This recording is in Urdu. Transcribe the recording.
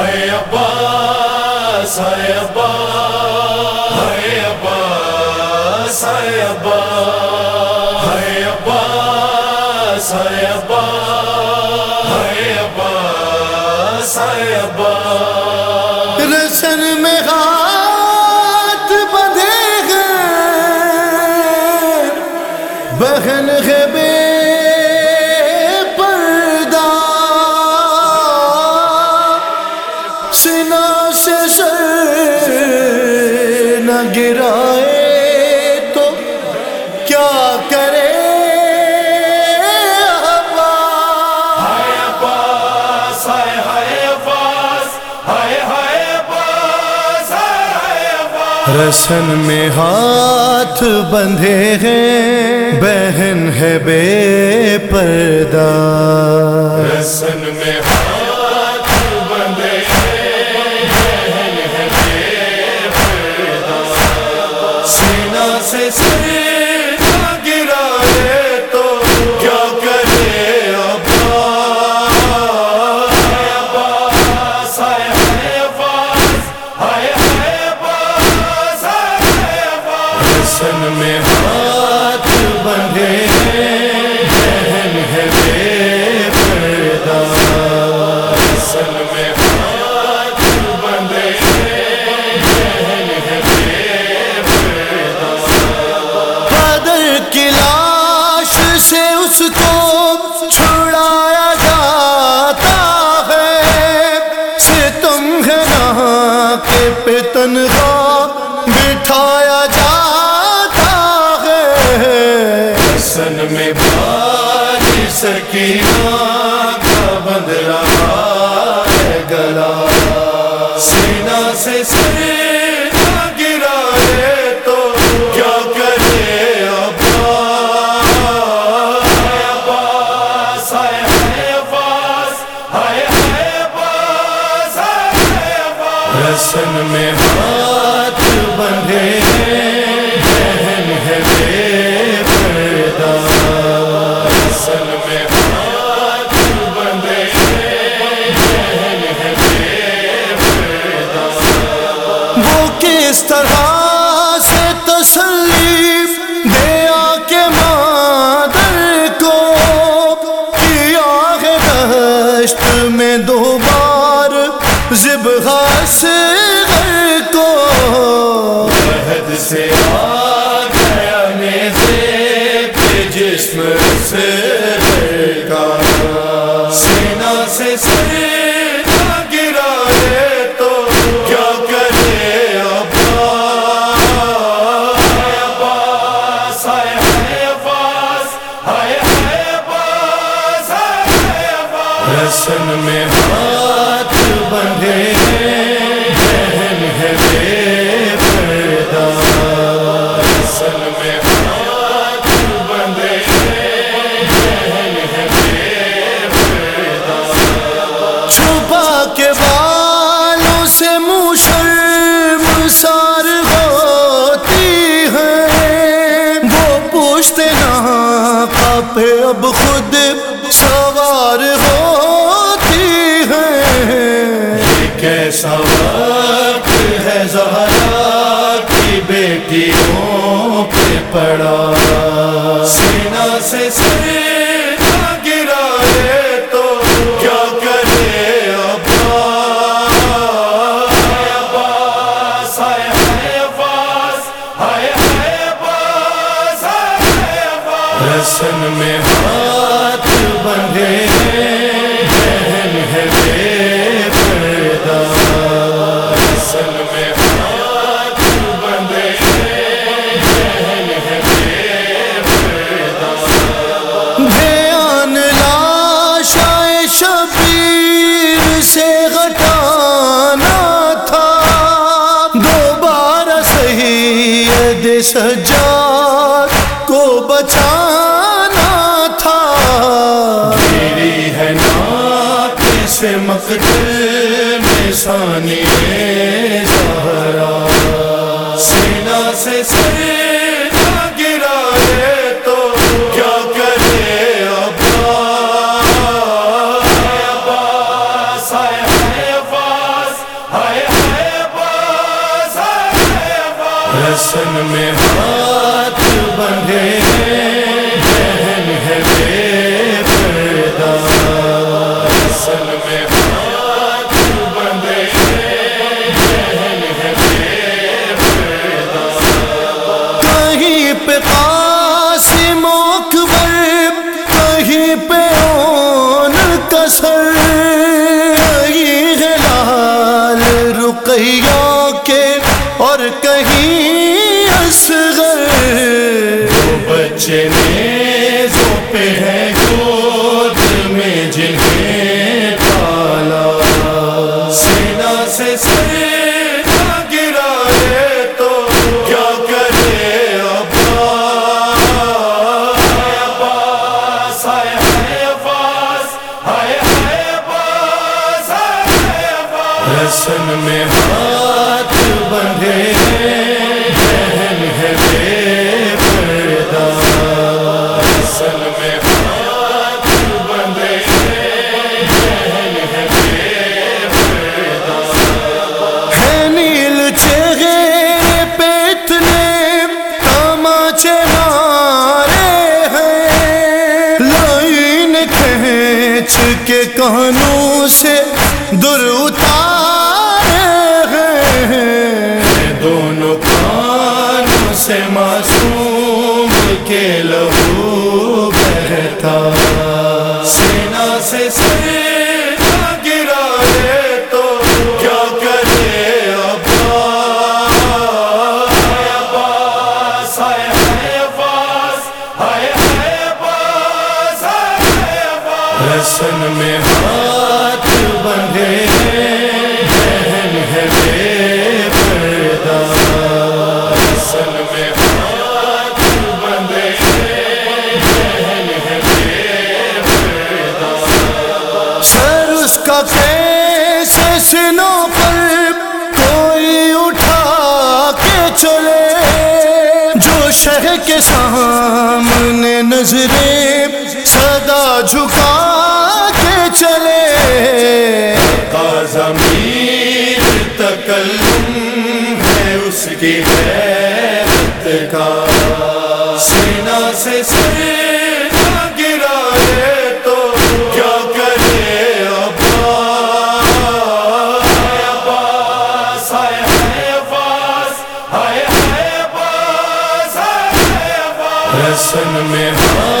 ہے عباس ہے عباس ہے عباس ہے عباس ہے عباس ہے عباس رسن میں ہاتھ بدے گئے بہن ہے سنا سے سر نہ گرائے تو کیا کرے رسن میں ہاتھ بندھے ہیں بہن ہے بے پردہ۔ رسن میں ہاتھ گیا میزے پہ جسم سے سینا سے گرا تو رسن میں ہاتھ بندے ہیں پہ اب خود سوار ہوتی ہے کیسا وقت ہے زہرا کی بیٹیوں پہ پڑا۔ سینا سے سر رسن میں ہاتھ بندھے۔ سے مقتل میں ثانیے سو حسن میں ہاتھ بندھے بہن ہے بے پردہ میں ہاتھ بندھے بہن ہے بے پردہ ہے نیل چہرے پہ تماچے ہیں۔ لائن کھینچ کے کہانوں سے در نظریں صدا جھکا کے چلے۔ ضمیر تکلم ہے اس کی غیرت کا۔ سینہ سے سر حسن میں ہاں